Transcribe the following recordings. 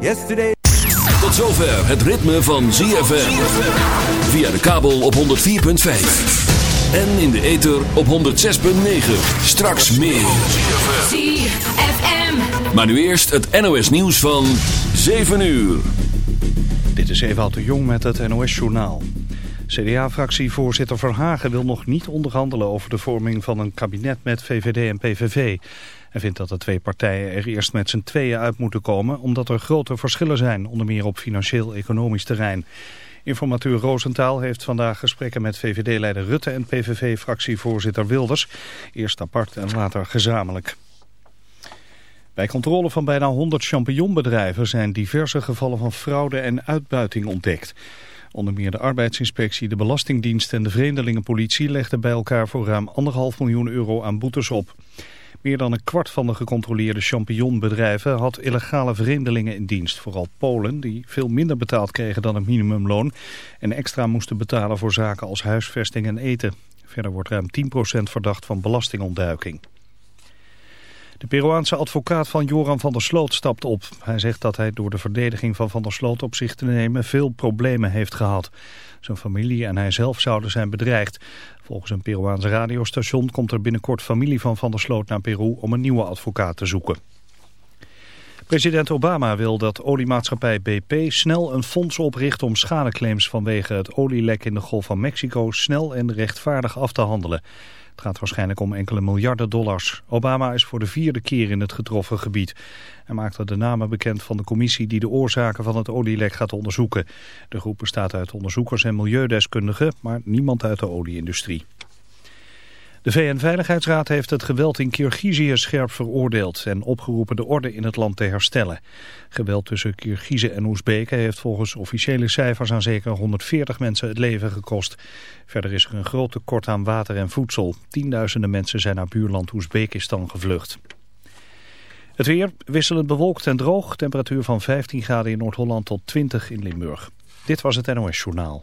Yesterday. Tot zover het ritme van ZFM. Via de kabel op 104.5. En in de ether op 106.9. Straks meer. ZFM. Maar nu eerst het NOS nieuws van 7 uur. Dit is Ewout de Jong met het NOS-journaal. CDA-fractievoorzitter Verhagen wil nog niet onderhandelen over de vorming van een kabinet met VVD en PVV. Hij vindt dat de twee partijen er eerst met z'n tweeën uit moeten komen... omdat er grote verschillen zijn, onder meer op financieel-economisch terrein. Informateur Roosentaal heeft vandaag gesprekken met VVD-leider Rutte en PVV-fractievoorzitter Wilders. Eerst apart en later gezamenlijk. Bij controle van bijna 100 champignonbedrijven zijn diverse gevallen van fraude en uitbuiting ontdekt. Onder meer de arbeidsinspectie, de Belastingdienst en de Vreemdelingenpolitie legden bij elkaar voor ruim 1,5 miljoen euro aan boetes op. Meer dan een kwart van de gecontroleerde champignonbedrijven had illegale vreemdelingen in dienst. Vooral Polen, die veel minder betaald kregen dan het minimumloon en extra moesten betalen voor zaken als huisvesting en eten. Verder wordt ruim 10% verdacht van belastingontduiking. De Peruaanse advocaat van Joran van der Sloot stapt op. Hij zegt dat hij door de verdediging van Van der Sloot op zich te nemen veel problemen heeft gehad. Zijn familie en hij zelf zouden zijn bedreigd. Volgens een Peruaans radiostation komt er binnenkort familie van Van der Sloot naar Peru om een nieuwe advocaat te zoeken. President Obama wil dat oliemaatschappij BP snel een fonds opricht om schadeclaims vanwege het olielek in de Golf van Mexico snel en rechtvaardig af te handelen. Het gaat waarschijnlijk om enkele miljarden dollars. Obama is voor de vierde keer in het getroffen gebied. Hij maakte de namen bekend van de commissie die de oorzaken van het olielek gaat onderzoeken. De groep bestaat uit onderzoekers en milieudeskundigen, maar niemand uit de olieindustrie. De VN-veiligheidsraad heeft het geweld in Kirgizië scherp veroordeeld en opgeroepen de orde in het land te herstellen. Geweld tussen Kirgizen en Oezbeken heeft volgens officiële cijfers aan zeker 140 mensen het leven gekost. Verder is er een groot tekort aan water en voedsel. Tienduizenden mensen zijn naar buurland Oezbekistan gevlucht. Het weer wisselend bewolkt en droog. Temperatuur van 15 graden in Noord-Holland tot 20 in Limburg. Dit was het NOS Journaal.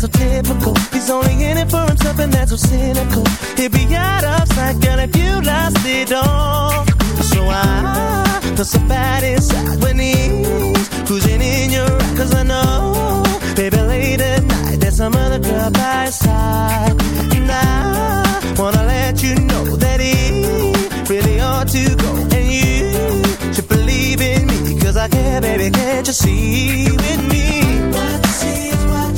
That's so typical. He's only in it for himself and that's so cynical. He'd be out of sight, girl, if you lost it all. So I feel so bad inside when he's cruising in your ride. Cause I know, baby, late at night, there's some other girl by his side. And I wanna let you know that he really ought to go. And you should believe in me. Cause I care, baby, can't you see with me? What you see is what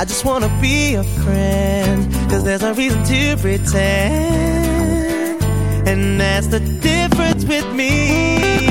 I just wanna be a friend, cause there's no reason to pretend. And that's the difference with me,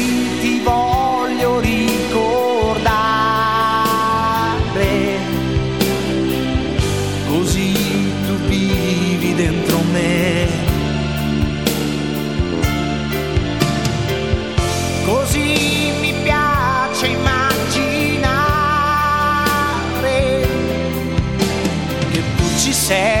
sad.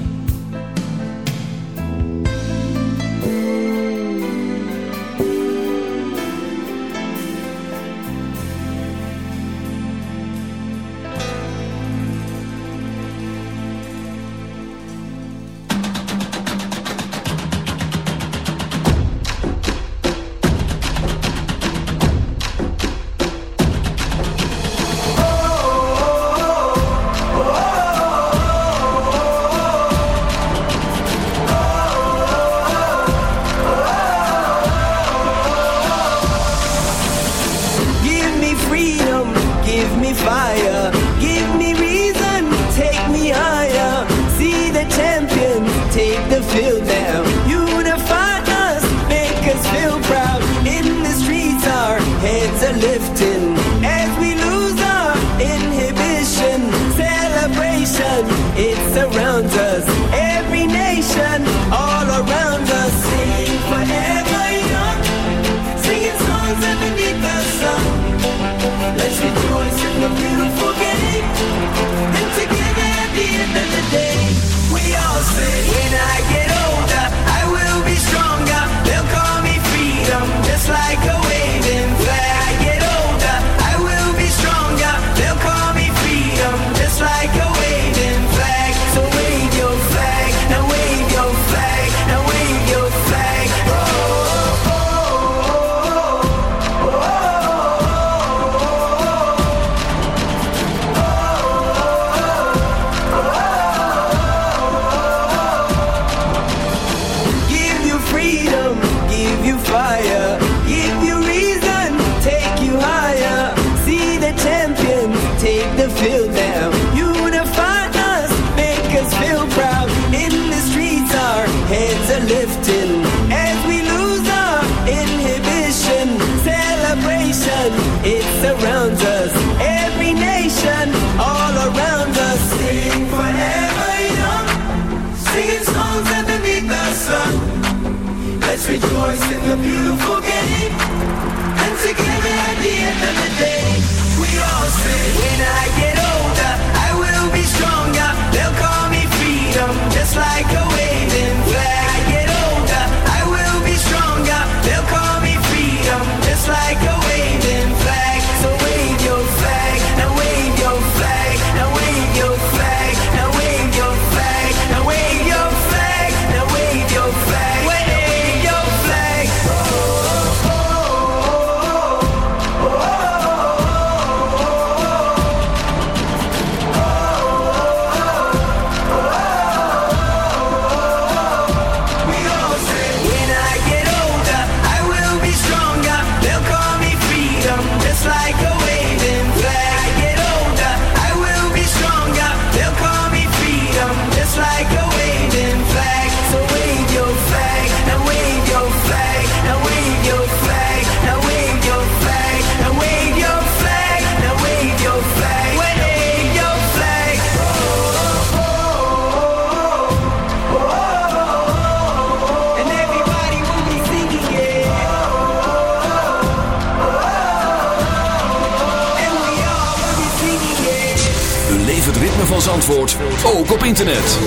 van Zandvoort ook op internet.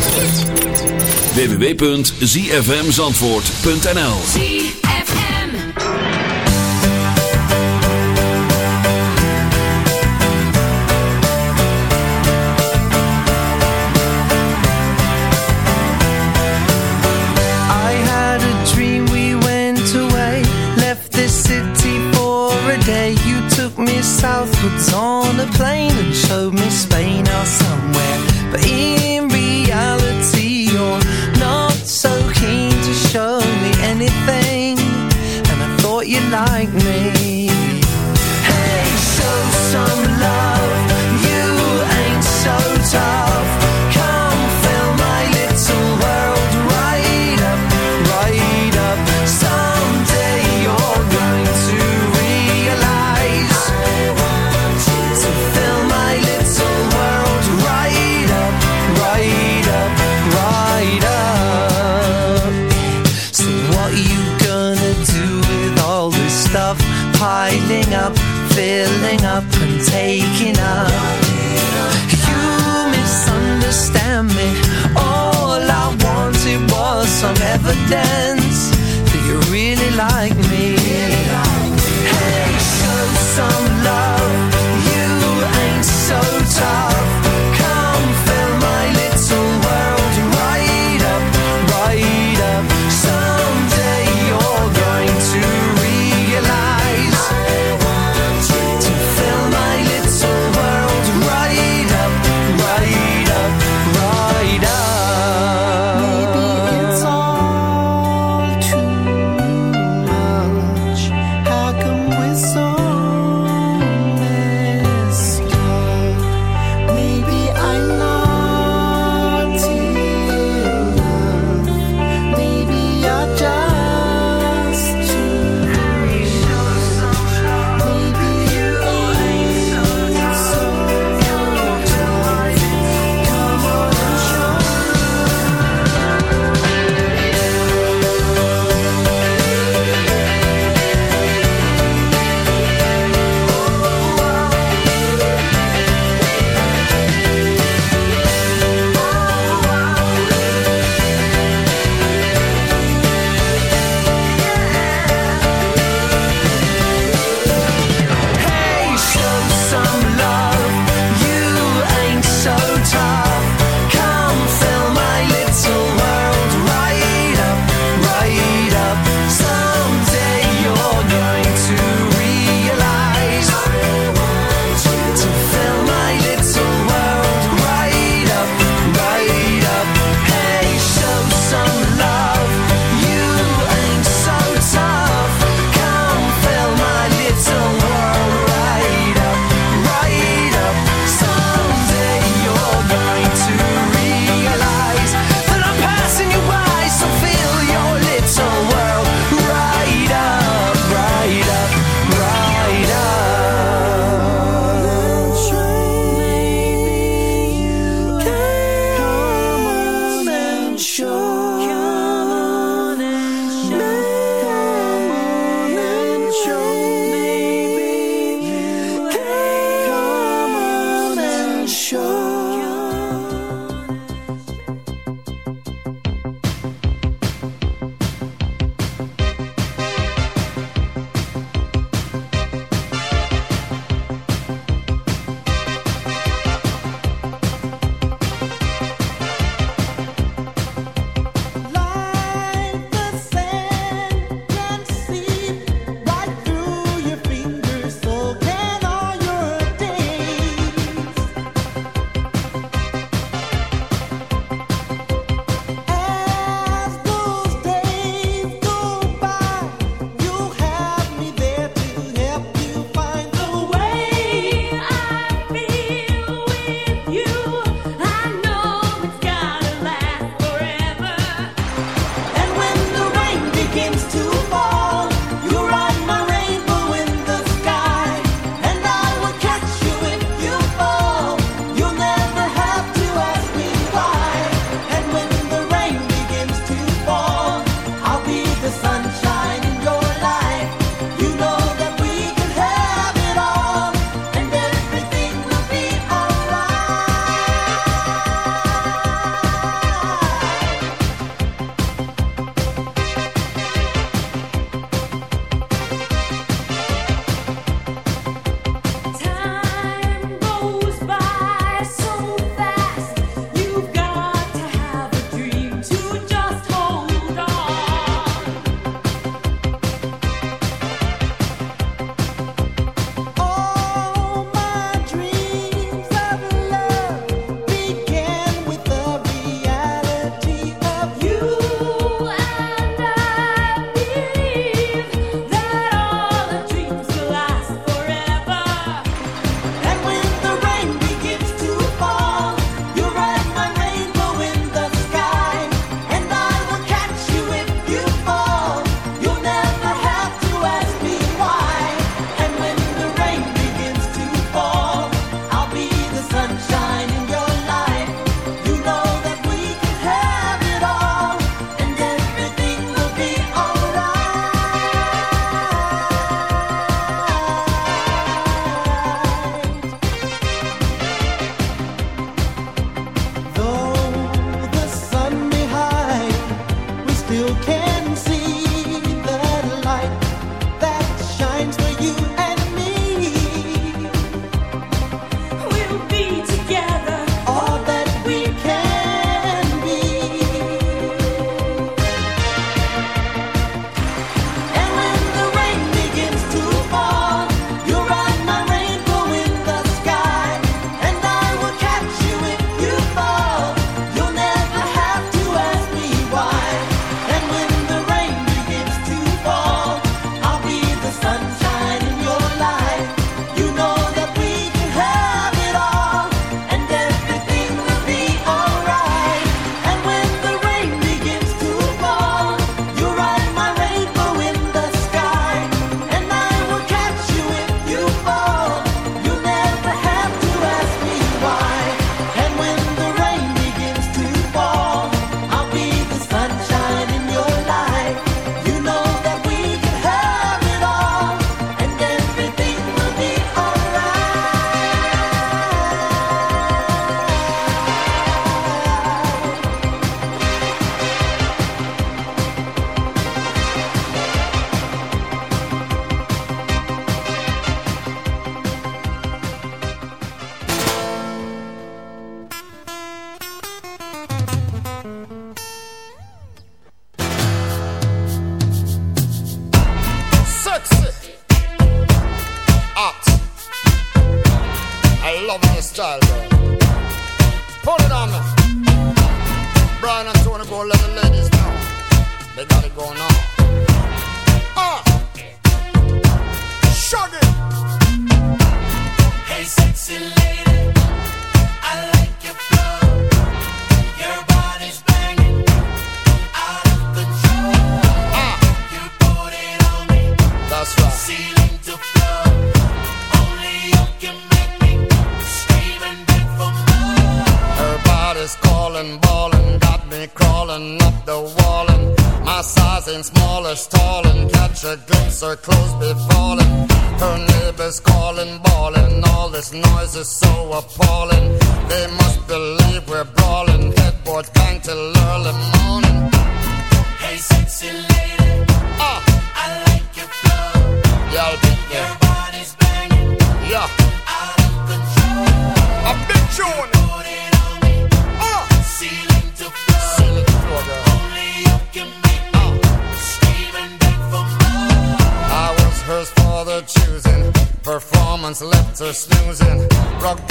www.zfmzandvoort.nl ZFM. I had a dream we went away, left the city for a day. You took me southwards on a plane and showed me somewhere.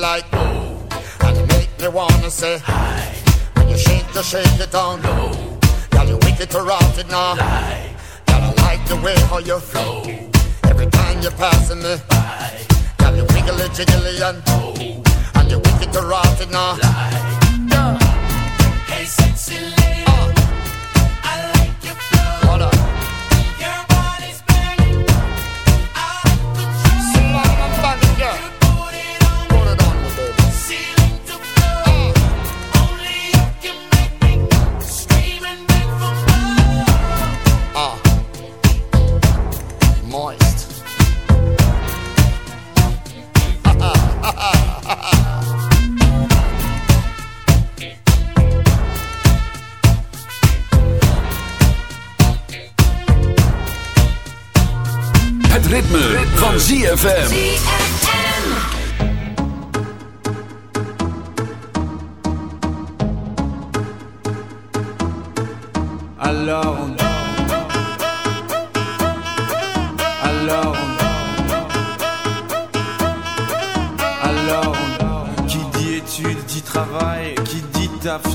Shake, you make me wanna say hi And you shouldn't shake it down low. Girl, you wicked to rot it now. Like the way how you flow. Every time you're passing me by. Girl, you wiggly jiggly and oh, and you wicked to rot it now. Girl, van ZFM. Alors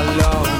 alors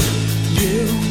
eu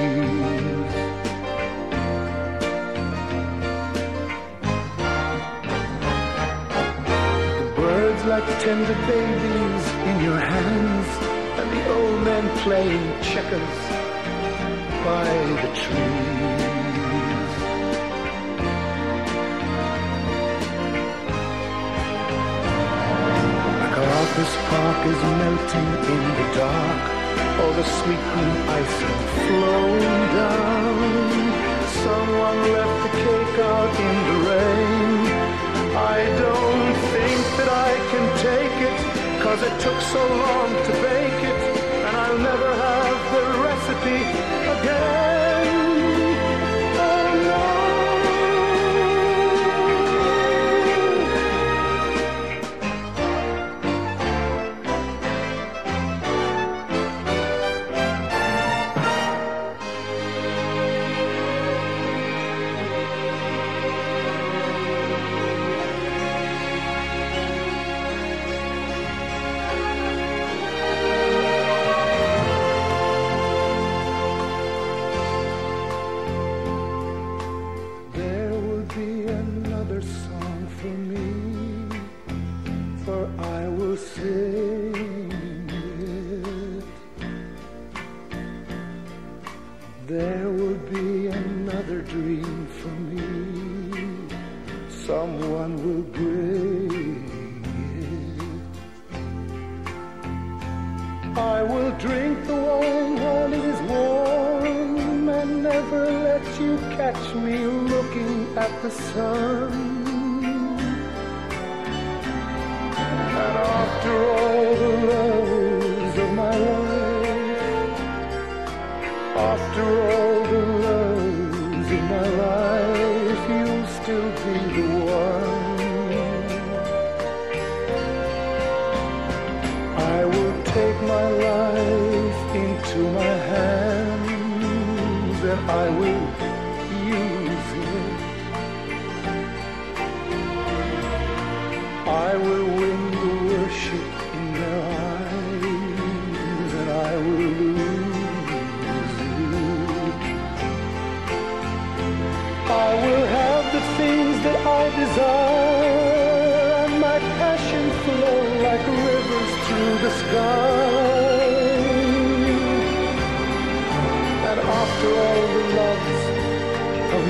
Like tender babies in your hands, and the old men playing checkers by the trees. MacArthur's Park is melting in the dark. All the sweet green icing flowing down. Someone left the cake out in the rain. I don't think that I can take it, cause it took so long to bake it, and I'll never have the recipe again.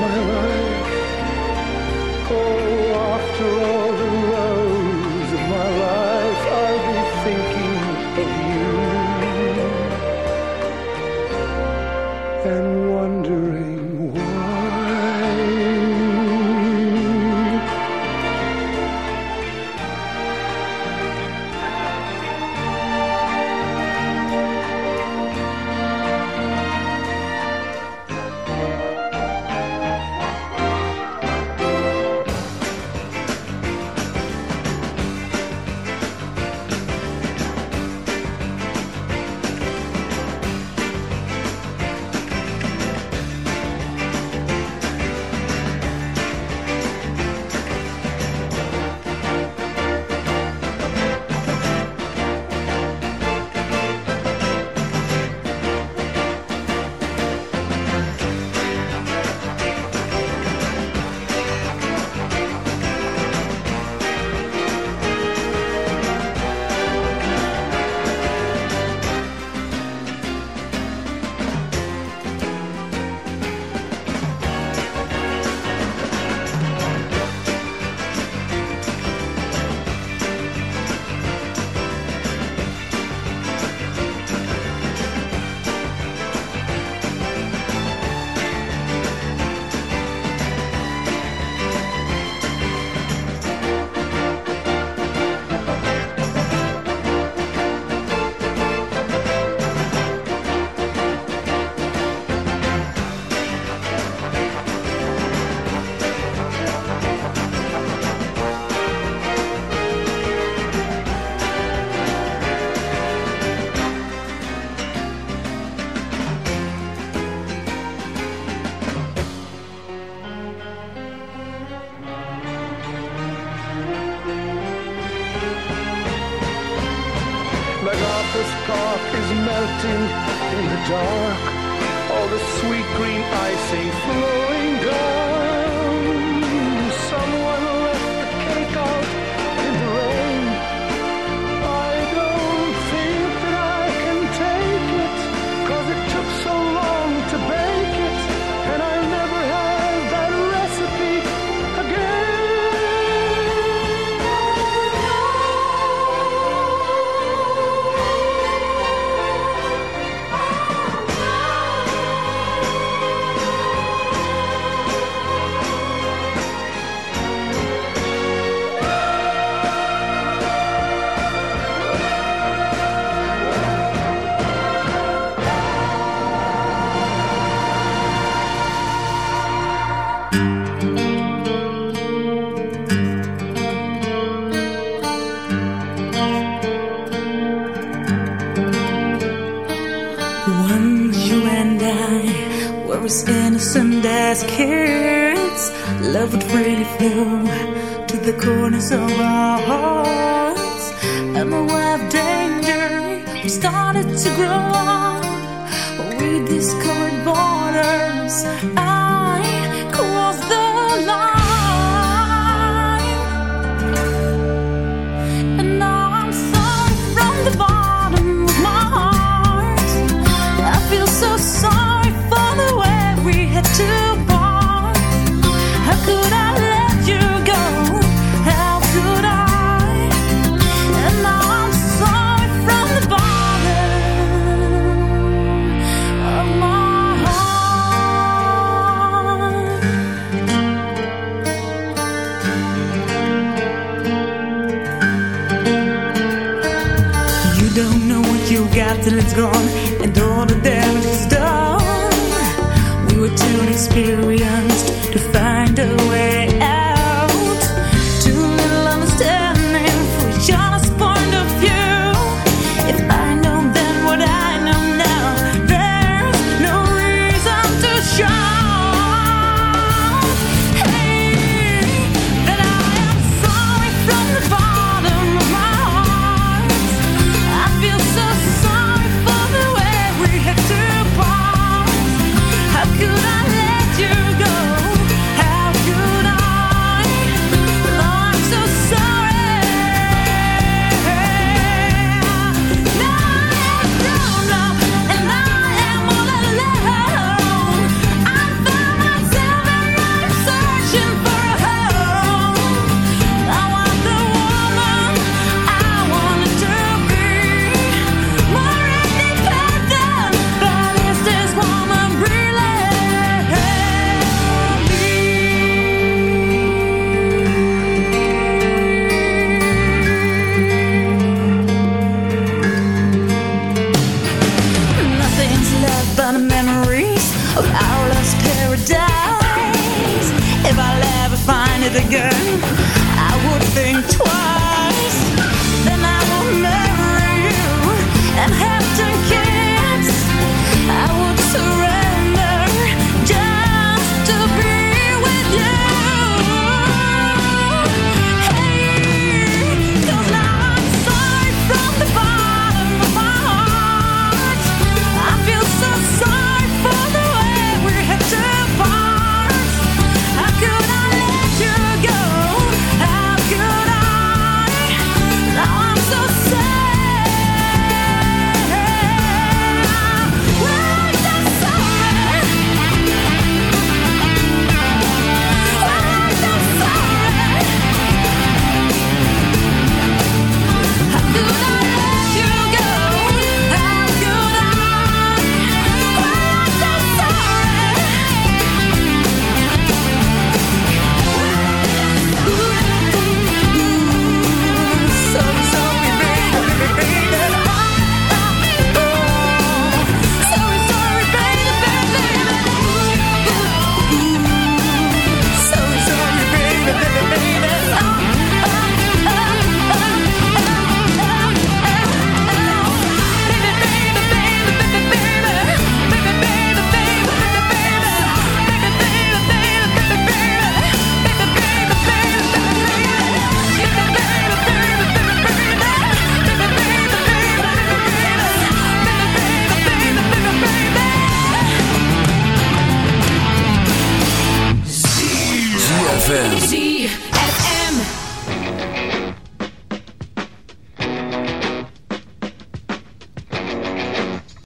My life,